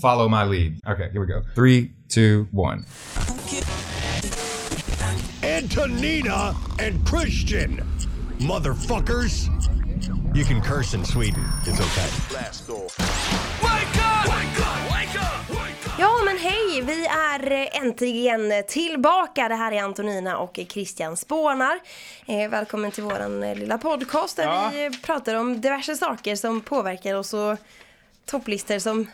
follow my lead. Okay, here we go. Three, two, one. Antonina and Christian. Motherfuckers. You can curse in Sweden. It's okay. Ja, men hej! Vi är eh, äntligen tillbaka. Det här är Antonina och Christian Spånar. Eh, välkommen till våran eh, lilla podcast där Ja. vi eh, pratar om diverse saker som påverkar oss och topplistor som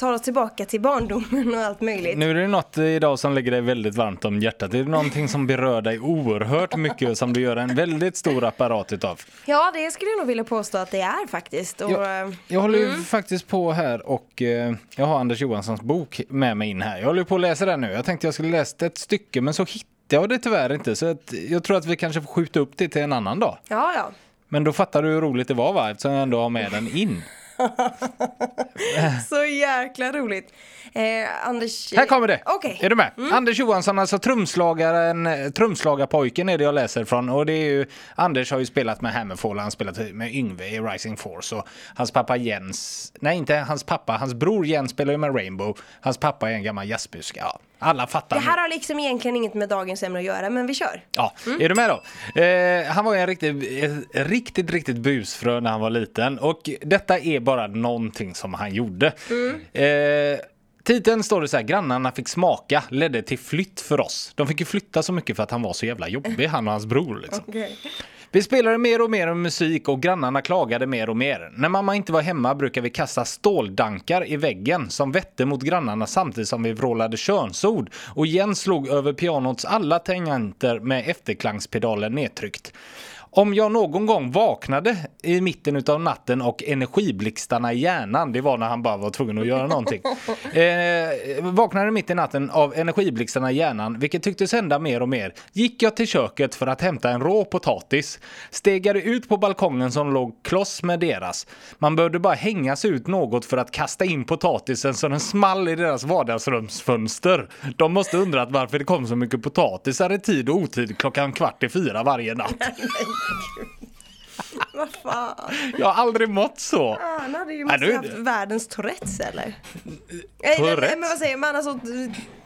tar oss tillbaka till barndomen och allt möjligt. Nu är det något idag som ligger dig väldigt varmt om hjärtat. Det är någonting som berör dig oerhört mycket och som du gör en väldigt stor apparat utav. Ja, det skulle jag nog vilja påstå att det är faktiskt. Och, Jag, eh, jag håller ju faktiskt på här och eh, jag har Anders Johanssons bok med mig in här. Jag håller på att läsa den nu. Jag tänkte jag skulle läst ett stycke men så hittade jag det tyvärr inte. Så att jag tror att vi kanske får skjuta upp det till en annan dag. ja, ja. Men då fattar du hur roligt det var va? Eftersom jag ändå har med den in. Så jäkla roligt. Eh, Anders... Här kommer det! Okej. Är du med? Anders Johansson, alltså trumslagaren, eh, trumslagarpojken är det jag läser från. Och det är ju, Anders har ju spelat med Hammerfall, han har spelat med Yngve i Rising Force. Och hans pappa Jens, nej inte hans pappa, hans bror Jens spelar ju med Rainbow. Hans pappa är en gammal jazzmusiker. Ja, alla fattar. Det här har liksom egentligen inget med dagens ämne att göra, men vi kör. Ja, är du med då? Eh, han var ju en riktigt, ett riktigt, riktigt busfrö när han var liten. Och detta är bara någonting som han gjorde. Eh, titeln står det så här, grannarna fick smaka, ledde till flytt för oss. De fick ju flytta så mycket för att han var så jävla jobbig, han och hans bror liksom. Vi spelade mer och mer musik och grannarna klagade mer och mer. När mamma inte var hemma brukade vi kasta ståldankar i väggen som vette mot grannarna samtidigt som vi vrålade könsord. Och Jens slog över pianots alla tangenter med efterklangspedalen nedtryckt. Om jag någon gång vaknade i mitten av natten och energiblixtarna i hjärnan, det var när han bara var tvungen att göra någonting. Eh, vaknade mitt i natten av energiblixtarna i hjärnan, vilket tycktes hända mer och mer. Gick jag till köket för att hämta en rå potatis, stegade ut på balkongen som låg kloss med deras. Man behövde bara hänga sig ut något för att kasta in potatisen så den small i deras vardagsrumsfönster. De måste undrat varför det kom så mycket potatisar i tid och otid klockan kvart i fyra varje natt. Vad fan. Jag har aldrig mått så. Han hade ju Ja, måste är haft världens Tourettes eller? Nej, Tourettes? Men vad säger man? Alltså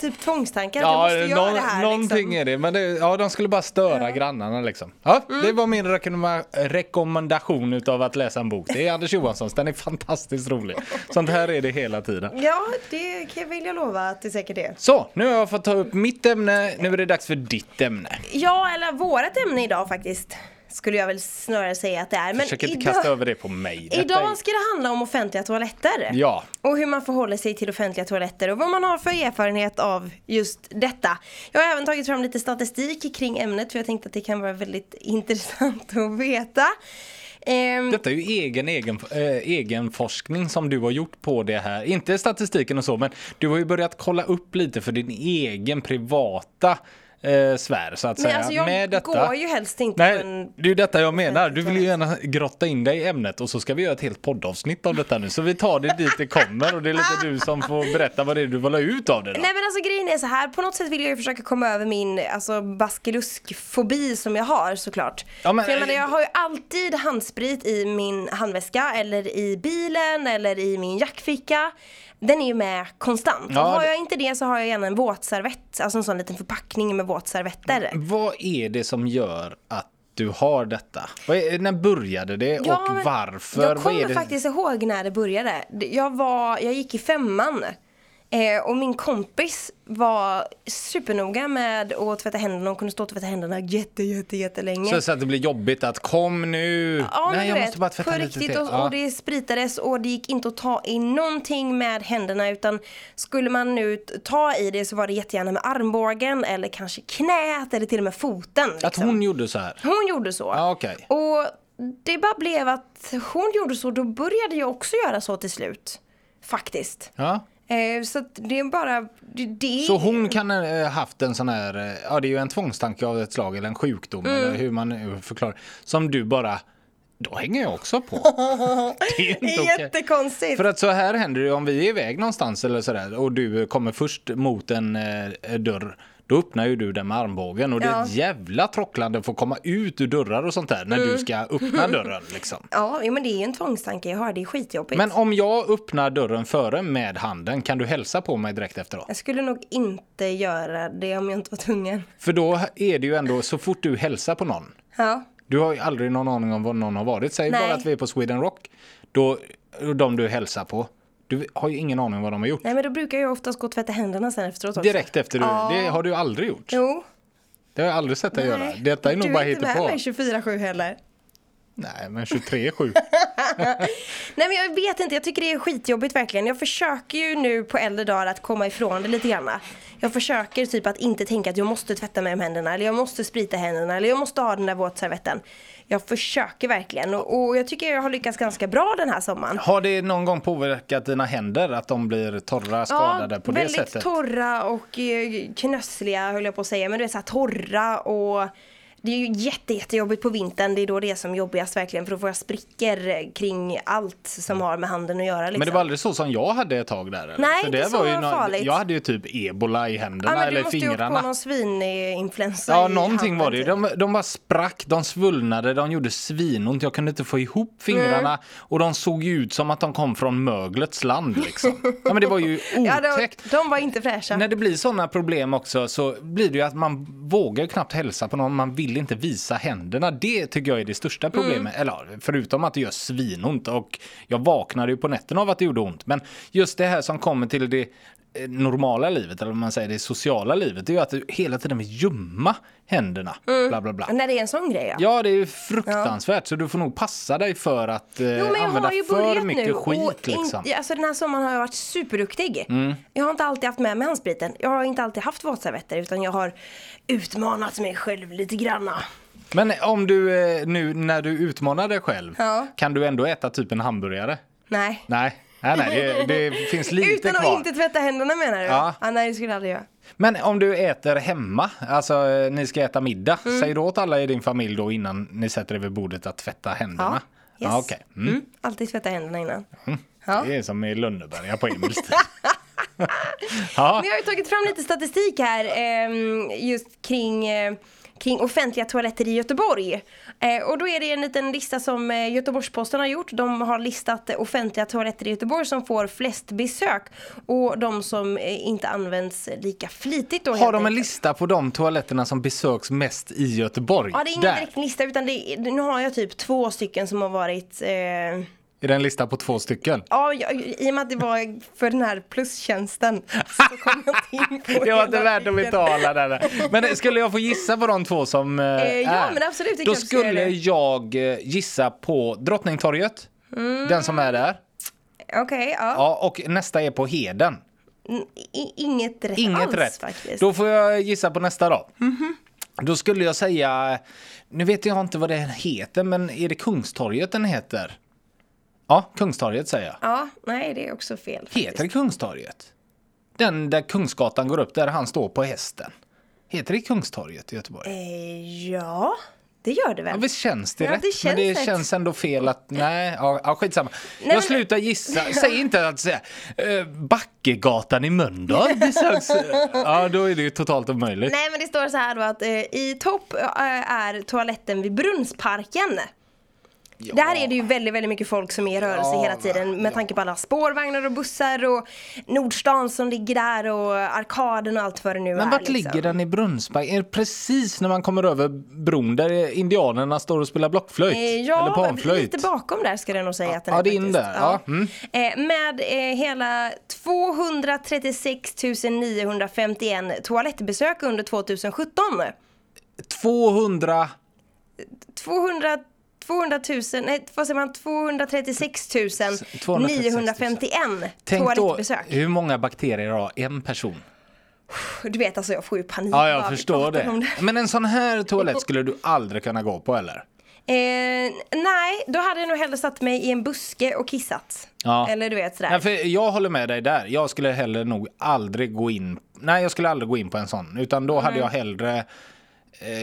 typ tvångstankar. jag måste Ja, göra det här någonting liksom. är det. Men det, ja, de skulle bara störa grannarna liksom. Ja, det var min rekommenda- rekommendation utav att läsa en bok. Det är Anders Johanssons. Den är fantastiskt rolig. Sånt här är det hela tiden. Ja, det kan- vill jag lova att det säkert är. Så, nu har jag fått ta upp mitt ämne. Nu är det dags för ditt ämne. Ja, eller vårat ämne idag faktiskt. Skulle jag väl snarare säga att det är. Men Försök inte idag, kasta över det på mig. Detta idag ska det handla om offentliga toaletter. Ja. Och hur man förhåller sig till offentliga toaletter och vad man har för erfarenhet av just detta. Jag har även tagit fram lite statistik kring ämnet för jag tänkte att det kan vara väldigt intressant att veta. Ehm, Detta är ju egen, egen, äh, egen forskning som du har gjort på det här. Inte statistiken och så, men du har ju börjat kolla upp lite för din egen privata eh, sfär så att men säga. alltså jag Med detta. går ju helst inte Nej, en... det är ju detta jag menar. Du vill ju gärna grotta in dig i ämnet och så ska vi göra ett helt poddavsnitt av detta nu. Så vi tar det dit det kommer och det är lite du som får berätta vad det är du vill ha ut av det då. Nej men alltså grejen är så här, på något sätt vill jag ju försöka komma över min alltså, baskeluskfobi som jag har såklart. Ja, men- För jag, menar, jag har ju alltid handsprit i min handväska eller i bilen eller i min jackficka. Den är ju med konstant. Ja, och har jag inte det så har jag gärna en våtservett, alltså en sån liten förpackning med våtservetter. Vad är det som gör att du har detta? Är, när började det och Ja, men varför? Jag kommer faktiskt ihåg när det började. Jag, var, jag gick i femman. Eh, och min kompis var supernoga med att tvätta händerna och kunde stå och tvätta händerna jätte, jätte, jättelänge. Så, så att det blir jobbigt att kom nu. Ja, Nej, jag vet, måste bara tvätta på lite riktigt och, Ja. och det spritades och det gick inte att ta i någonting med händerna utan skulle man nu ta i det så var det jättegärna med armbågen eller kanske knät eller till och med foten. Att liksom. hon gjorde så här? Hon gjorde så. Ja, okej. Och det bara blev att hon gjorde så, då började jag också göra så till slut. Faktiskt. Ja. Eh, så det är bara, det, Så hon kan ha haft en sån här, eh, ja det är ju en tvångstanke av ett slag eller en sjukdom Mm. eller hur man förklarar. Som du bara, då hänger jag också på. det är inte jättekonstigt. För att så här händer det om vi är iväg någonstans eller sådär och du kommer först mot en eh, dörr. Då öppnar ju du den med armbågen och det är ett jävla tråcklande för att komma ut ur dörrar och sånt där när Mm. du ska öppna dörren liksom. Ja, men det är ju en tvångstanke jag har. Det är skitjobbigt. Men om jag öppnar dörren före med handen, kan du hälsa på mig direkt efteråt? Jag skulle nog inte göra det om jag inte var tvungen. För då är det ju ändå så fort du hälsar på någon. Ja. Du har ju aldrig någon aning om var någon har varit. Säg Nej. bara att vi är på Sweden Rock. Då, de du hälsar på. Du har ju ingen aning vad de har gjort. Nej, men då brukar jag oftast gå och tvätta händerna sen efteråt också. Direkt efter du. Ja. Det har du aldrig gjort. Jo. Det har jag aldrig sett dig göra. Detta är nog du bara är inte med mig 24-7 heller. Nej, men 23-7. Nej men jag vet inte, jag tycker det är skitjobbigt verkligen. Jag försöker ju nu på äldre dagar att komma ifrån det lite grann. Jag försöker typ att inte tänka att jag måste tvätta mig om händerna eller jag måste sprita händerna eller jag måste ha den där våtservetten. Jag försöker verkligen och, och jag tycker jag har lyckats ganska bra den här sommaren. har det någon gång påverkat dina händer? Att de blir torra, skadade på det väldigt sättet? torra och eh, knössliga höll jag på att säga. Men du är så här torra och det är ju jätte, jättejobbigt på vintern. Det är då det är som jobbigast verkligen. För då får jag sprickor eh, kring allt som har med handen att göra. Liksom. Men det var aldrig så som jag hade ett tag där? Eller? Nej, För det så var ju farligt. Jag hade ju typ ebola i händerna Ja, eller du måste ju fingrarna. på någon svininfluensa Ja, någonting var det ju. De, de bara sprack, de svullnade, de gjorde svinont. Jag kunde inte få ihop fingrarna och de såg ju ut som att de kom från möglets land liksom. Ja, men det var ju Ja, otäckt. de, de var inte fräscha. När det blir sådana problem också så blir det ju att man vågar knappt hälsa på någon, man vill inte visa händerna. Det tycker jag är det största problemet, eller ja, förutom att det gör svinont och jag vaknade ju på nätterna av att det gjorde ont. Men just det här som kommer till det normala livet, eller vad man säger det sociala livet, det är ju att du hela tiden vill gömma händerna. Bla bla bla. När det är en sån grej ja. Ja, det är fruktansvärt. Så du får nog passa dig för att eh, Jo använda för mycket nu skit. och in, liksom. alltså den här sommaren har jag varit superduktig. Mm. Jag har inte alltid haft med mig handspriten. Jag har inte alltid haft våtservetter utan jag har utmanat mig själv lite granna. Men om du eh, nu när du utmanar dig själv, Ja. kan du ändå äta typ en hamburgare? Nej. Nej, nej, nej det, det finns lite Utan att kvar. inte tvätta händerna menar du? Ja. nej det skulle jag aldrig göra. Men om du äter hemma, alltså eh, ni ska äta middag, Mm. säg då åt alla i din familj då innan ni sätter er vid bordet att tvätta händerna. Ja, yes. Ja, okej. Mm. Mm. Alltid tvätta händerna innan. Ja. Det är som i Lönneberga på Emils tid. Ja. Jag har ju tagit fram lite statistik här ehm, just kring, eh, kring offentliga toaletter i Göteborg. Eh, och då är det en liten lista som eh, Göteborgs-Posten har gjort. De har listat eh, offentliga toaletter i Göteborg som får flest besök och de som eh, inte används lika flitigt. Då, Har de en enkelt. lista på de toaletterna som besöks mest i Göteborg? Ja, det är ingen Där. direkt lista utan det nu har jag typ två stycken som har varit eh, Är det en lista på två stycken? Ja, jag, i och med att det var för den här plustjänsten så kom jag inte in på Det var inte värt att betala där. Men skulle jag få gissa på de två som eh, Eh, ja, är? men absolut, Då skulle jag eh, gissa på Drottningtorget. Mm. Den som är där. Okej, ja. Ja, och nästa är på Heden. I, inget rätt Inget alls rätt. faktiskt. Då får jag gissa på nästa då. Då skulle jag säga, nu vet jag inte vad den heter, men är det Kungstorget den heter? Ja, Kungstorget säger jag. Ja, nej det är också fel. faktiskt. Heter det Kungstorget? Den där Kungsgatan går upp, där han står på hästen. Heter det Kungstorget i Göteborg? Eh, ja, det gör det väl? Ja, visst känns det Ja, rätt? det känns men det rätt. känns ändå fel att, nej, ja, ja skitsamma. men- jag slutar gissa. Säg inte att säga uh, Backegatan i Mölndal besöks. ja, då är det ju totalt omöjligt. Nej men det står så här då att eh, i topp eh, är toaletten vid Brunnsparken. Där är det ju väldigt, väldigt mycket folk som är i rörelse Ja, hela tiden med tanke på alla spårvagnar och bussar och Nordstan som ligger där och arkaden och allt vad det nu är. Men vart liksom. ligger den i Brunnsberg? Är det precis när man kommer över bron där indianerna står och spelar blockflöjt? Eh, Eller Ja, panflöjt? lite bakom där ska jag nog säga att den Ja, är det är in där. Ja, mm. Eh, Med eh, hela 236 951 toalettbesök under 2017. 200... 200 200 000, nej vad säger man, 236 000 951 Tänk då hur många bakterier har en person? Du vet alltså jag får ju panik Ja, jag förstår om det. Men en sån här toalett skulle du aldrig kunna gå på eller? Eh, nej, då hade jag nog hellre satt mig i en buske och kissat. Ja. Eller du vet sådär. Ja, för jag håller med dig där. Jag skulle heller nog aldrig gå in. Nej, jag skulle aldrig gå in på en sån. Utan då hade jag hellre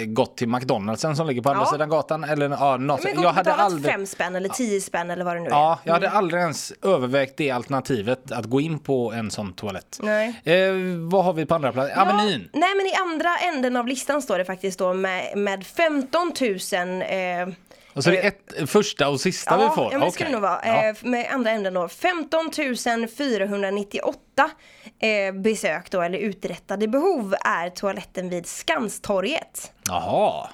gått till McDonaldsen som ligger på andra Ja. sidan gatan. Eller, ja, något. Men jag hade aldrig, fem spänn eller tio spänn eller vad det nu är. ja, jag hade aldrig ens övervägt det alternativet att gå in på en sån toalett. Nej. Eh, vad har vi på andra plats? Avenyn. Ja, nej men i andra änden av listan står det faktiskt då med, med 15 000 eh, Och så är det ett, första och sista vi får? Ja, men det det Okej. nog vara. Ja. Eh, med andra änden då. 15 498 eh, besök då, eller uträttade behov är toaletten vid Skanstorget. Jaha.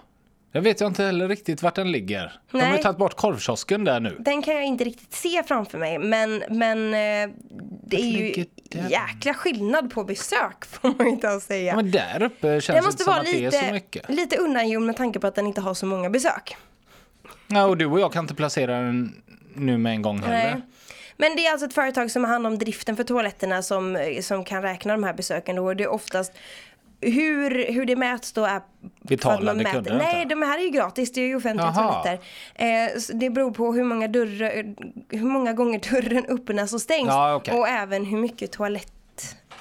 Jag vet jag inte heller riktigt vart den ligger. De har ju tagit bort korvkiosken där nu. Den kan jag inte riktigt se framför mig, men, men eh, det är ju den? jäkla skillnad på besök får man ju inte ens säga. Ja, men där uppe känns det måste inte som vara att det är så lite, mycket. lite undangömd med tanke på att den inte har så många besök. Ja, och du och jag kan inte placera den nu med en gång heller. Nej. Men det är alltså ett företag som har hand om driften för toaletterna som, som kan räkna de här besöken då. Det är oftast hur, hur det mäts då är... Betalande mäter- kunder, Nej, inte? de här är ju gratis. Det är ju offentliga Jaha. toaletter. Eh, det beror på hur många, dörrar, hur många gånger dörren öppnas och stängs. Ja, okej. Och även hur mycket toalett,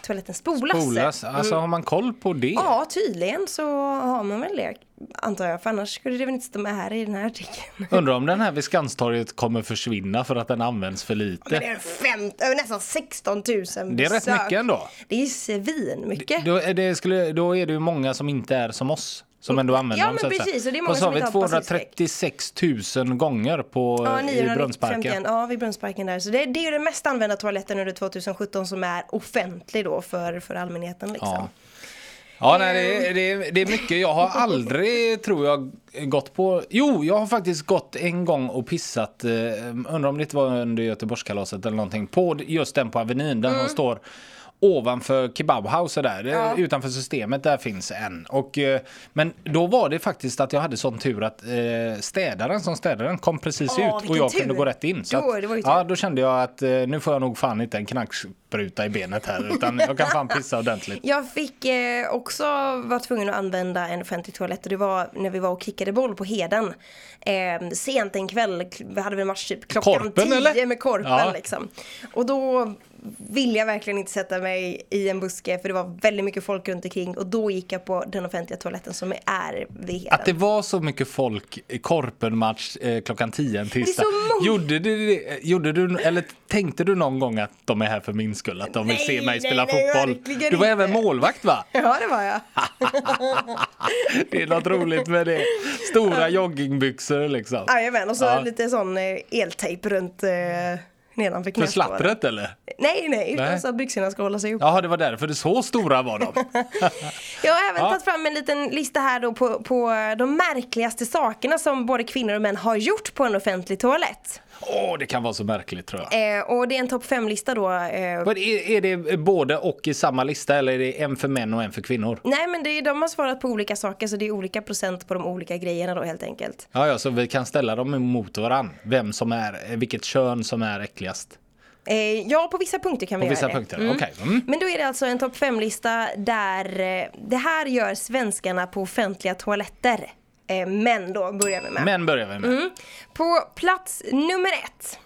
toaletten spolas. Spolas. Alltså har man koll på det? Mm. Ja, tydligen så har man väl det. Antar jag, för annars skulle det väl inte stå med här i den här artikeln. Undrar om den här vid Skanstorget kommer försvinna för att den används för Men lite. det är fem, nästan 16 000 Det är rätt besök. mycket ändå. Det är svinmycket. Då är, det skulle, då är det ju många som inte är som oss. Som ändå använder Ja, dem. men att säga. precis, och det är många Vad sa som vi? inte har passivsträck. 236 000 gånger på, Ja, i 951, Brunnsparken. ja, vid Brunnsparken där. Så det, det är ju den mest använda toaletten under 2017 som är offentlig då för, för allmänheten liksom. Ja. Ja, nej, det, är, det, det är mycket. Jag har aldrig, tror jag, gått på... Jo, jag har faktiskt gått en gång och pissat, eh, undrar om det var under Göteborgskalaset eller någonting, på just den på Avenyn där Mm. de står ovanför Kebabhouse där, eh, utanför systemet, där finns en. Och, eh, men då var det faktiskt att jag hade sån tur att eh, städaren som städaren kom precis Åh, ut och jag tur. kunde gå rätt in. Så Då, att, ja, då kände jag att nu får jag nog fan inte en knackspruta i benet här utan jag kan fan pissa ordentligt. Jag fick eh, också vara tvungen att använda en offentlig toalett och det var när vi var och kickade boll på Heden. Eh, sent en kväll, vi hade väl match typ klockan Korpen, 10 eller? med Korpen Ja. liksom. Och då ville jag verkligen inte sätta mig i en buske för det var väldigt mycket folk runt omkring och då gick jag på den offentliga toaletten som är vid Heden. Att det var så mycket folk i Korpenmatch eh, klockan 10 en tisdag. Gjorde du, det- gjorde du, eller tänkte du någon gång att de är här för min skull? Att de vill Nej, se mig nej, spela nej, fotboll? Du var inte. även målvakt va? Ja det var jag. Det är något roligt med det. Stora joggingbyxor liksom. Jajamän och så Ja. lite sån eh, eltejp runt eh, nedanför För knäskålen. slappret eller? Nej nej, utan Nej. så att byxorna ska hålla sig upp. Jaha, det var därför det så stora var de. Jag har även Ja. tagit fram en liten lista här då på, på de märkligaste sakerna som både kvinnor och män har gjort på en offentlig toalett. Åh, det kan vara så märkligt tror jag. Eh, och det är en topp 5-lista då. Eh, Är, är det både och i samma lista eller är det en för män och en för kvinnor? nej men det är, de har svarat på olika saker så det är olika procent på de olika grejerna då helt enkelt. Ja, ja, så vi kan ställa dem emot varann. Vem som är, vilket kön som är äckligast. Eh, ja, på vissa punkter kan vi På vissa göra det. punkter, okej. Mm. Men då är det alltså en topp 5-lista där eh, det här gör svenskarna på offentliga toaletter. Eh, män då börjar vi med. Män börjar vi med. Mm. På plats nummer ett.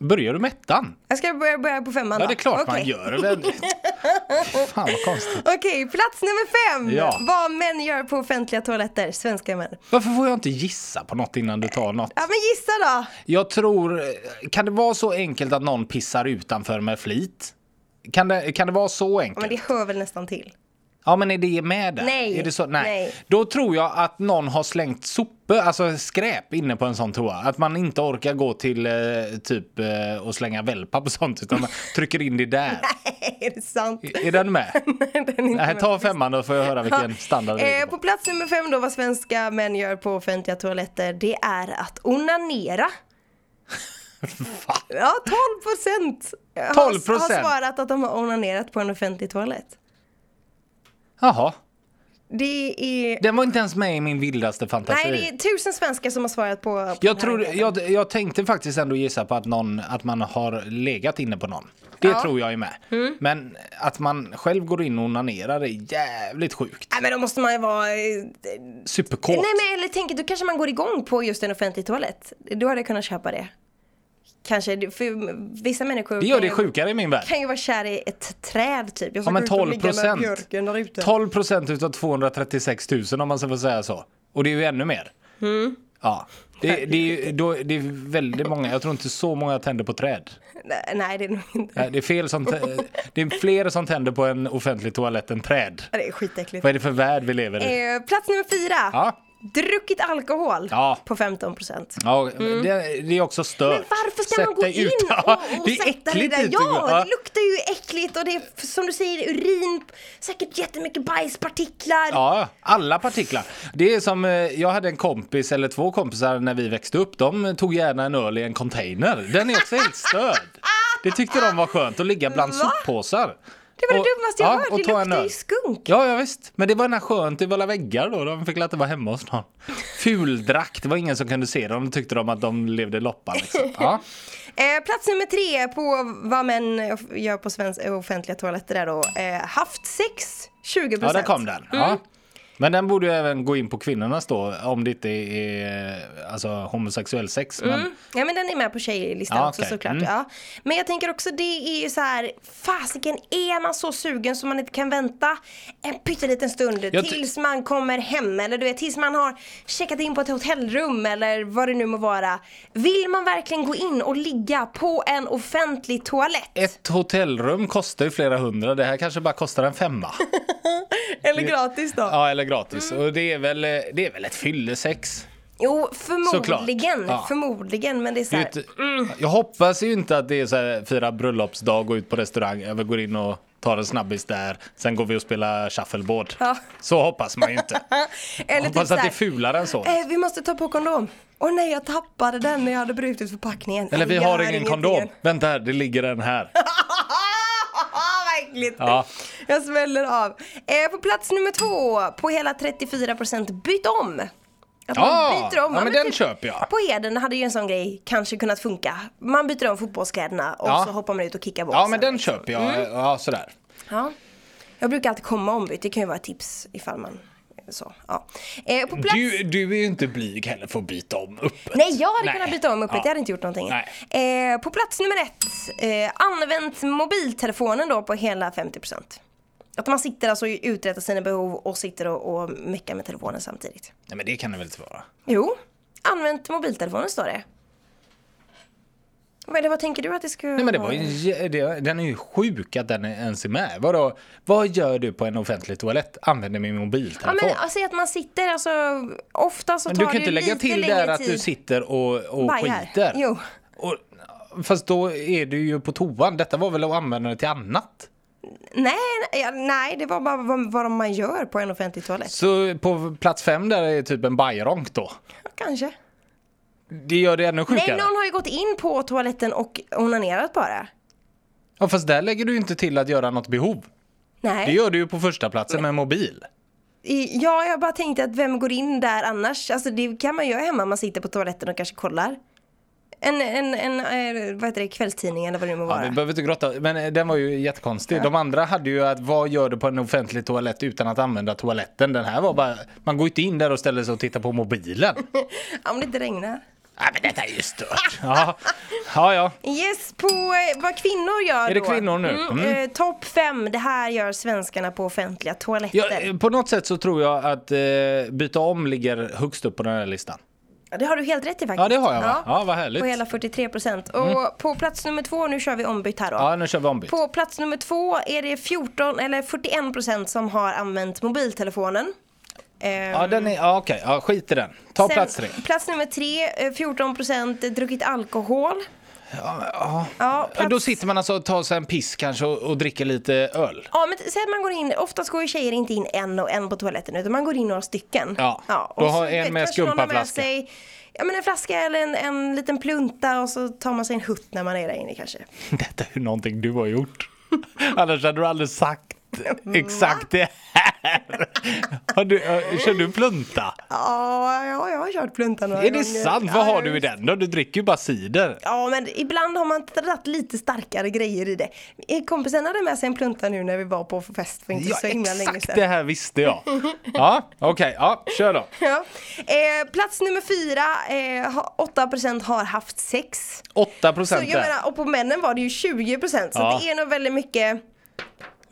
Börjar du med ettan? Jag ska börja, börja på femman Ja, då. det är klart man Okej. gör. Väl. Fan vad konstigt. Okej, plats nummer fem. Ja. Vad män gör på offentliga toaletter, svenska män. Varför får jag inte gissa på något innan du tar något? Ja men gissa då. Jag tror, kan det vara så enkelt att någon pissar utanför med flit? Kan det, kan det vara så Ja, enkelt? men det hör väl nästan till. Ja men är det med där? Nej, Är det så? Nej. nej. Då tror jag att någon har slängt sopor, alltså skräp inne på en sån toa. Att man inte orkar gå till eh, typ eh, och slänga wellpapp och sånt utan man trycker in det där. är det sant? Är den med? Den är inte Nej, med. ta femman då får jag höra vilken standard det ligger Eh, på. plats nummer fem då vad svenska män gör på offentliga toaletter det är att onanera. Ja, 12 procent 12%? har svarat att de har onanerat på en offentlig toalett. Jaha, Det är... den var inte ens med i min vildaste fantasi. Nej, det är tusen svenskar som har svarat på, på Jag, tror, jag, jag tänkte faktiskt ändå gissa på att, någon, att man har legat inne på någon. Det Ja. Mm. tror jag är med. Men att man själv går in och onanerar är jävligt sjukt. Nej men då måste man ju vara... eh, Superkåt. Nej men eller tänk, då kanske man går igång på just en offentlig toalett. Då hade jag kunnat köpa det. Kanske, för vissa människor Det gör det ju- sjukare i min värld. kan ju vara kär i ett träd typ. Jag Ja, men ska gå ut och 12 ligga med procent. björken där ute. 12 procent utav 236 000 om man ska få säga så. Och det är ju ännu mer. Mm. Ja. Det, det, är, ju- då, det är väldigt många, jag tror inte så många tänder på träd. Nej, det är nog inte. Det är, fel som, det är fler som tänder på en offentlig toalett än träd. Det är skitäckligt. Vad är det för värld vi lever i? Eh, plats nummer fyra. Ja. Druckit alkohol Ja. på 15 procent. Ja, det, det är också stört. Men varför ska Sätt man gå in ut. och, och det är sätta det där? Ja, det luktar ju äckligt och det är som du säger urin, säkert jättemycket bajspartiklar. Ja, alla partiklar. Det är som, eh, jag hade en kompis eller två kompisar när vi växte upp. De tog gärna en öl i en container. Den är också helt störd. Det tyckte de var skönt att ligga bland Va? soppåsar. Det var det Och- dummaste jag ja, hört, det luktar ju skunk. Ja, ja visst. Men det var när skönt, det var alla väggar då. De fick inte vara hemma hos någon. Fuldrack, det var ingen som kunde se dem. Då tyckte de att de levde loppan liksom. Ja. Eh, plats nummer tre på vad män gör på offentliga toaletter är då eh, haft sex, 20 ja, procent. där kom den. Ja. Men den borde ju även gå in på kvinnornas då, om det inte är alltså, homosexuell sex. Men, Ja men den är med på tjejlistan Ja, också okej. såklart. Mm. Ja. Men jag tänker också det är ju så här, fasiken är man så sugen som man inte kan vänta en pytteliten stund tills man kommer hem eller du vet tills man har checkat in på ett hotellrum eller vad det nu må vara. Vill man verkligen gå in och ligga på en offentlig toalett? Ett hotellrum kostar ju flera hundra. Det här kanske bara kostar en femma. Eller gratis då? Ja, eller gratis. Mm. Och det är väl, det är väl ett fyllesex. Jo, förmodligen. Ja. Förmodligen, men det är så här, inte- Jag hoppas ju inte att det är så här fira bröllopsdag, gå ut på restaurang, jag går in och tar en snabbis där, sen går vi och spelar shuffleboard. Ja. Så hoppas man ju inte. Eller typ hoppas så att det är fulare än så. Eh, vi måste ta på kondom. Åh nej, jag tappade den när jag hade brutit förpackningen. Eller vi Jag har ingen kondom. Vänta här, det ligger en här. Vad äckligt. Ja. Jag smäller av. Eh, på plats nummer två, på hela 34% byt om. Att man Ja, byter om. ja, men den typ köper jag. På Eden hade ju en sån grej kanske kunnat funka. Man byter om fotbollskläderna och Ja. så hoppar man ut och kickar boxen. Ja, men den liksom. köper jag. Ja, sådär. Ja. Jag brukar alltid komma ombytt, det kan ju vara ett tips ifall man så. Ja. Eh, på plats... Du, du är ju inte blyg heller för att byta om öppet. Nej, jag hade Nej. kunnat byta om öppet. Ja. Jag hade inte gjort någonting. Eh, på plats nummer ett, eh, använt mobiltelefonen då på hela 50%. Att man sitter alltså och uträttar sina behov och sitter och, och meckar med telefonen samtidigt. Nej, men det kan det väl inte vara? Jo, använt mobiltelefonen står det. Vad, är det, vad tänker du att det ska Nej men det var ju, det, den är ju sjuk att den ens är med. Vadå, vad gör du på en offentlig toalett? Använder min Ja mobiltelefon? men alltså att man sitter, alltså ofta så Men tar du kan det inte ju lägga lite till längre där att tid. du sitter och, och Bajar. skiter. Jo. Och, fast då är du ju på toan. Detta var väl att använda det till annat? Nej, nej, det var bara vad, vad man gör på en offentlig toalett. Så på plats fem där är typ en bajronk då. Kanske. Det gör det ännu Nej, sjukare. någon har ju gått in på toaletten och onanerat bara. Ja, fast där lägger du inte till att göra något behov. Nej. Det gör du ju på första platsen med mobil. Ja, jag bara tänkte att vem går in där annars? Alltså det kan man göra hemma, man sitter på toaletten och kanske kollar. En, en, en eh, vad heter det, kvällstidning eller vad det nu må Ja, vara. vi behöver inte grotta, men eh, den var ju jättekonstig. De andra hade ju att vad gör du på en offentlig toalett utan att använda toaletten? Den här var bara, man går inte in där och ställer sig och tittar på mobilen. Om det inte regnar. Ja, men detta är ju stört. Ja, ja. ja. Yes, på eh, vad kvinnor gör Är det då. kvinnor nu? Mm, Mm. eh, Topp fem, det här gör svenskarna på offentliga toaletter. Ja, på något sätt så tror jag att eh, byta om ligger högst upp på den här listan. Ja, Det har du helt rätt i faktiskt. Ja, det har jag, va? Ja, vad härligt. Mm. På hela 43 procent. Och på plats nummer två, nu kör vi ombytt här då. Ja, nu kör vi ombytt. På plats nummer två är det 14 eller 41 procent som har använt mobiltelefonen. Ehm, Ja, den är, ja, okej, ja, skit i den. Ta sen- plats tre. Plats nummer tre, eh, 14 procent druckit alkohol. Ja, Ja, ja. plats... Då sitter man alltså och tar sig en piss kanske och, och dricker lite öl. Ja, men säg att man går in, oftast går ju tjejer inte in en och en på toaletten utan man går in några stycken. Ja, och då har så, en med skumpaflaska. Ja men en flaska eller en, en liten plunta och så tar man sig en hutt när man är där inne kanske. Detta är ju någonting du har gjort. Annars hade du aldrig sagt exakt det här. Har du, äh, kör du plunta? Ja, ja, jag har kört plunta några Är det gånger. sant? Vad har du i den då? Du dricker ju bara cider. Ja, men ibland har man dragit lite starkare grejer i det. Eh, Kompisen hade med sig en plunta nu när vi var på fest för inte Ja, så himla länge exakt sedan. det här visste jag. Ja, okej. Ja, kör då. Ja. Eh, plats nummer fyra, eh, ha- 8% har haft sex. 8 Så procent jag menar, och på männen var det ju 20% så Ja. det är nog väldigt mycket,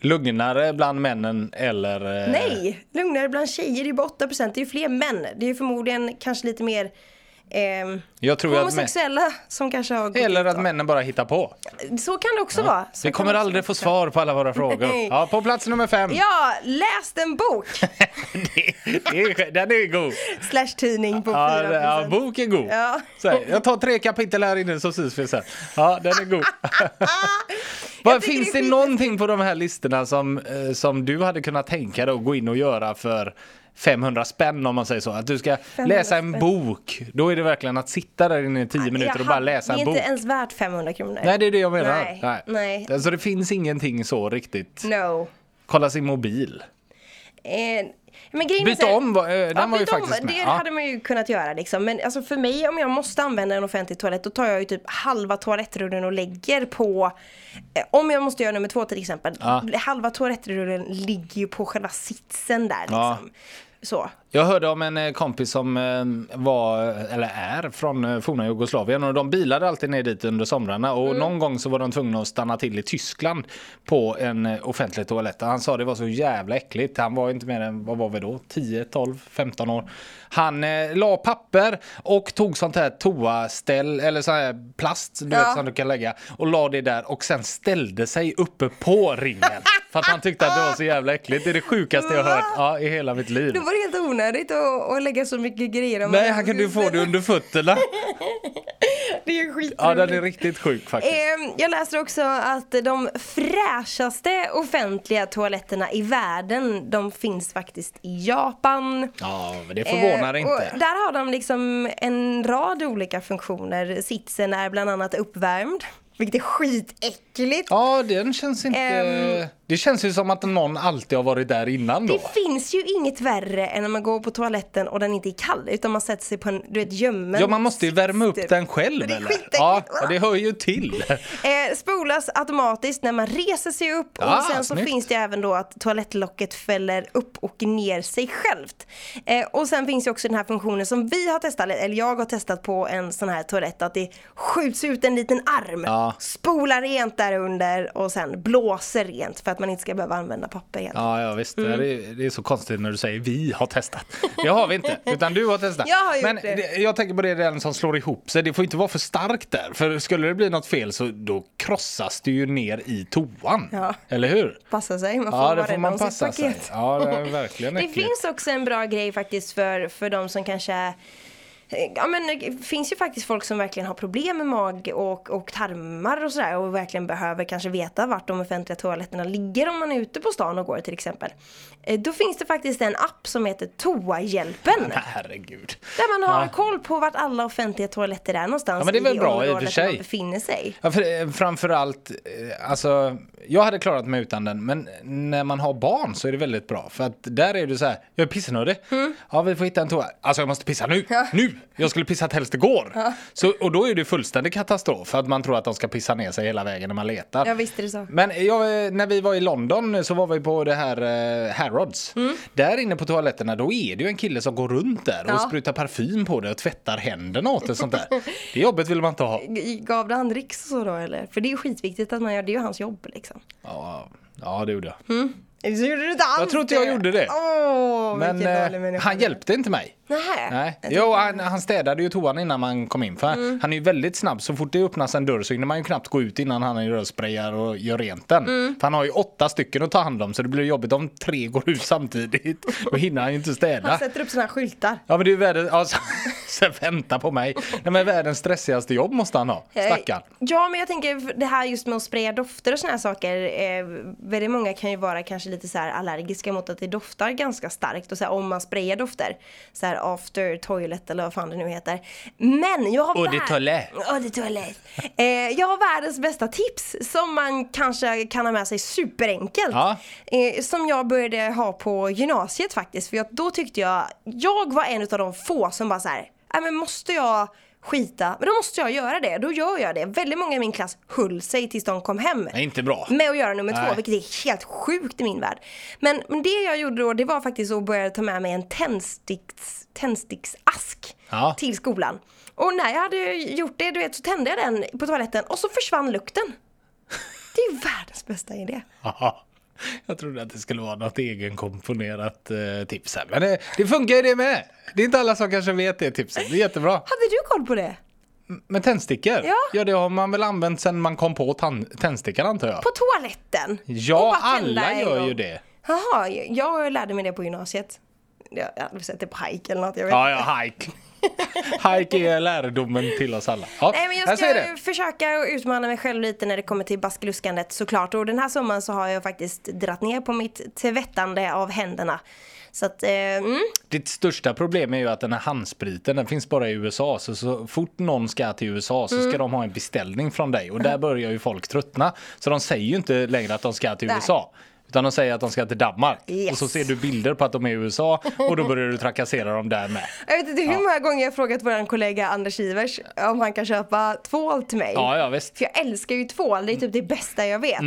Lugnare bland männen eller? Eh, nej, lugnare bland tjejer, det är ju bara 8%, det är ju fler män. Det är ju förmodligen kanske lite mer ehm, Jag tror att män, homosexuella som kanske har gått eller att männen bara hittar på. Så kan det också vara. Så Vi kommer aldrig få svar på alla våra frågor. Ja, på plats nummer fem. Ja, läst en bok! Det, det är, den är god. Slash tidning på Ja, 4%. det- ja, bok är god. Ja. Här, jag tar tre kapitel här inne så syns vi sen. Ja, den är god. Vad, finns det det någonting på de här listorna som, eh, som du hade kunnat tänka dig att gå in och göra för 500 spänn om man säger så? Att du ska 500 läsa en spänn. bok. Då är det verkligen att sitta där inne i 10 minuter och bara läsa en Det är bok. inte ens värt 500 kronor. Nej, det är det jag menar. Nej, nej. Alltså det finns ingenting så riktigt. No. Kolla sin mobil. Eh, men grejen Byt om, eh, den Ja, var ju om, faktiskt med. Det Ja. hade man ju kunnat göra liksom. Men alltså för mig om jag måste använda en offentlig toalett då tar jag ju typ halva toalettrullen och lägger på eh, Om jag måste göra nummer två till exempel. Ja. Halva toalettrullen ligger ju på själva sitsen där liksom. Så. Jag hörde om en eh, kompis som eh, var, eller är, från eh, forna Jugoslavien och de bilade alltid ner dit under somrarna och Mm. någon gång så var de tvungna att stanna till i Tyskland på en offentlig toalett. Han sa det var så jävla äckligt. Han var inte mer än, vad var vi då, 10, 12, 15 år. Han eh, la papper och tog sånt här toaställ eller sån här plast du Ja. vet, som du kan lägga och la det där och sen ställde sig uppe på ringen. för att han tyckte att det var så jävla äckligt. Det är det sjukaste jag hört ja, i hela mitt liv. Då var det helt onödigt att, att lägga så mycket grejer om Nej, han kunde ju få det under fötterna. Det är skitroligt. Ja, den är riktigt sjuk faktiskt. Ehm, Jag läser också att de fräschaste offentliga toaletterna i världen, de finns faktiskt i Japan. Ja, men det förvånar Eh, inte. Och där har de liksom en rad olika funktioner. Sitsen är bland annat uppvärmd, vilket är skitäckligt. Ja, den känns inte... Ehm. Det känns ju som att någon alltid har varit där innan då. Det finns ju inget värre än när man går på toaletten och den inte är kall utan man sätter sig på en, du vet, gömmen. Ja, man måste ju värma upp den själv Det är eller? Ja, och det hör ju till. Eh, spolas automatiskt när man reser sig upp Ah, och sen så snyggt. finns det även då att toalettlocket fäller upp och ner sig självt. Eh, och sen finns ju också den här funktionen som vi har testat, eller jag har testat på en sån här toalett att det skjuts ut en liten arm, Ja. Spolar rent där under och sen blåser rent för att man inte ska behöva använda papper igen. Ja, ja visst. Mm. Det, är, det är så konstigt när du säger vi har testat. Det har vi inte, utan du har testat. Jag har Men det. jag tänker på det den som slår ihop sig. Det får inte vara för starkt där. För skulle det bli något fel så då krossas det ju ner i toan. Ja. Eller hur? Passa sig, man får Ja, det får man passa sig. Ja, det är verkligen Det äckligt. finns också en bra grej faktiskt för, för de som kanske Ja men det finns ju faktiskt folk som verkligen har problem med mag och, och tarmar och sådär och verkligen behöver kanske veta vart de offentliga toaletterna ligger om man är ute på stan och går till exempel. Eh, Då finns det faktiskt en app som heter Toahjälpen. Herregud. Där man har Ja. koll på vart alla offentliga toaletter är någonstans Ja, men det är väl i bra i och för sig. man befinner sig. Ja, för, eh, framförallt, eh, alltså, jag hade klarat mig utan den, men när man har barn så är det väldigt bra. För att där är du så här, jag är pissnödig. Ja, vi får hitta en toa. Alltså jag måste pissa nu, Mm. Ja. nu! Jag skulle pissat helst igår. Så, och då är det fullständig katastrof för att man tror att de ska pissa ner sig hela vägen när man letar. Ja visst är det så. Men jag, när vi var i London så var vi på det här eh, Harrods. Där inne på toaletterna då är det ju en kille som går runt där och Ja. sprutar parfym på det och tvättar händerna åt det sånt där. Det jobbet vill man inte ha. G- Gav det han dricks och så då eller? För det är ju skitviktigt att man gör, det är ju hans jobb liksom. Ja, ja det gjorde jag. Så gjorde du inte alls Jag tror inte jag gjorde det. Åh, Men eh, han hjälpte inte mig. Nähä. Nej. Jo, han, han städade ju toan innan man kom in. För Mm. Han är ju väldigt snabb. Så fort det öppnas en dörr så hinner man ju knappt gå ut innan han rörsprayar och gör rent den. Mm. För han har ju åtta stycken att ta hand om så det blir jobbigt om tre går ut samtidigt. Då hinner han ju inte städa. Han sätter upp såna här skyltar. Ja men det är ju världens, ja, så, så vänta på mig. Nej men världens stressigaste jobb måste han ha. Stackarn. Eh, Ja, men jag tänker det här just med att spraya dofter och såna här saker. Eh, väldigt många kan ju vara kanske lite så här allergiska mot att det doftar ganska starkt. och så här, om man sprayar dofter. Så här after toilet eller vad fan det nu heter. Men jag har Eau de toilette. Eau de toilette. Eh, jag har världens bästa tips som man kanske kan ha med sig superenkelt. Ja. Eh, som jag började ha på gymnasiet faktiskt. För jag, då tyckte jag, jag var en av de få som bara så här, "Nej, men måste jag skita, men då måste jag göra det. Då gör jag det. Väldigt många i min klass höll sig tills de kom hem. Är inte bra. Med att göra nummer två, Nej. vilket är helt sjukt i min värld. Men, men det jag gjorde då, det var faktiskt att börja ta med mig en tändsticks, tändsticksask Ja. till skolan. Och när jag hade gjort det, du vet, så tände jag den på toaletten och så försvann lukten. Det är ju världens bästa idé. Haha. Jag trodde att det skulle vara något egenkomponerat eh, tips här. Men det, det funkar ju det med. Det är inte alla som kanske vet det tipset. Det är jättebra. Hade du koll på det? Men tändstickor? Ja. det har man väl använt sedan man kom på tändstickan antar jag. På toaletten? Ja, alla gör ju det. Jaha, jag lärde mig det på gymnasiet. Jag hade sett det på hike eller något, jag vet Ja, ja, hike. Hike är lärdomen till oss alla. Ja, Nej men jag jag ska det. försöka utmana mig själv lite när det kommer till baskeluskandet såklart. Och den här sommaren så har jag faktiskt dratt ner på mitt tvättande av händerna. Så att, eh, mm, Ditt största problem är ju att den här handspriten, den finns bara i USA. Så, så fort någon ska till USA så Mm. ska de ha en beställning från dig. Och där börjar ju folk tröttna. Så de säger ju inte längre att de ska till Nej. USA. Utan de säger att de ska till Danmark. Yes. Och så ser du bilder på att de är i USA och då börjar du trakassera dem där med. jag vet inte hur många gånger jag har frågat vår kollega Anders Ivers om han kan köpa tvål till mig. Ja, ja visst. För jag älskar ju tvål, det är typ det bästa jag vet.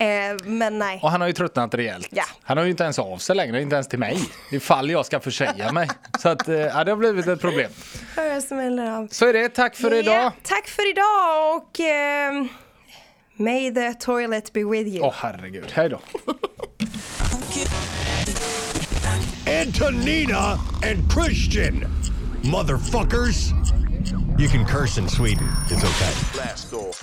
Eh, men nej. Och han har ju tröttnat rejält. Ja. Han har ju inte ens av sig längre, inte ens till mig. Ifall jag ska försäga mig. Så att, eh, ja, det har blivit ett problem. Jag smäller av. Så är det, tack för idag. Ja, tack för idag och eh, May the toilet be with you. Åh herregud, hej då. Antonina and Christian. Motherfuckers. You can curse in Sweden. It's okay. Blast off.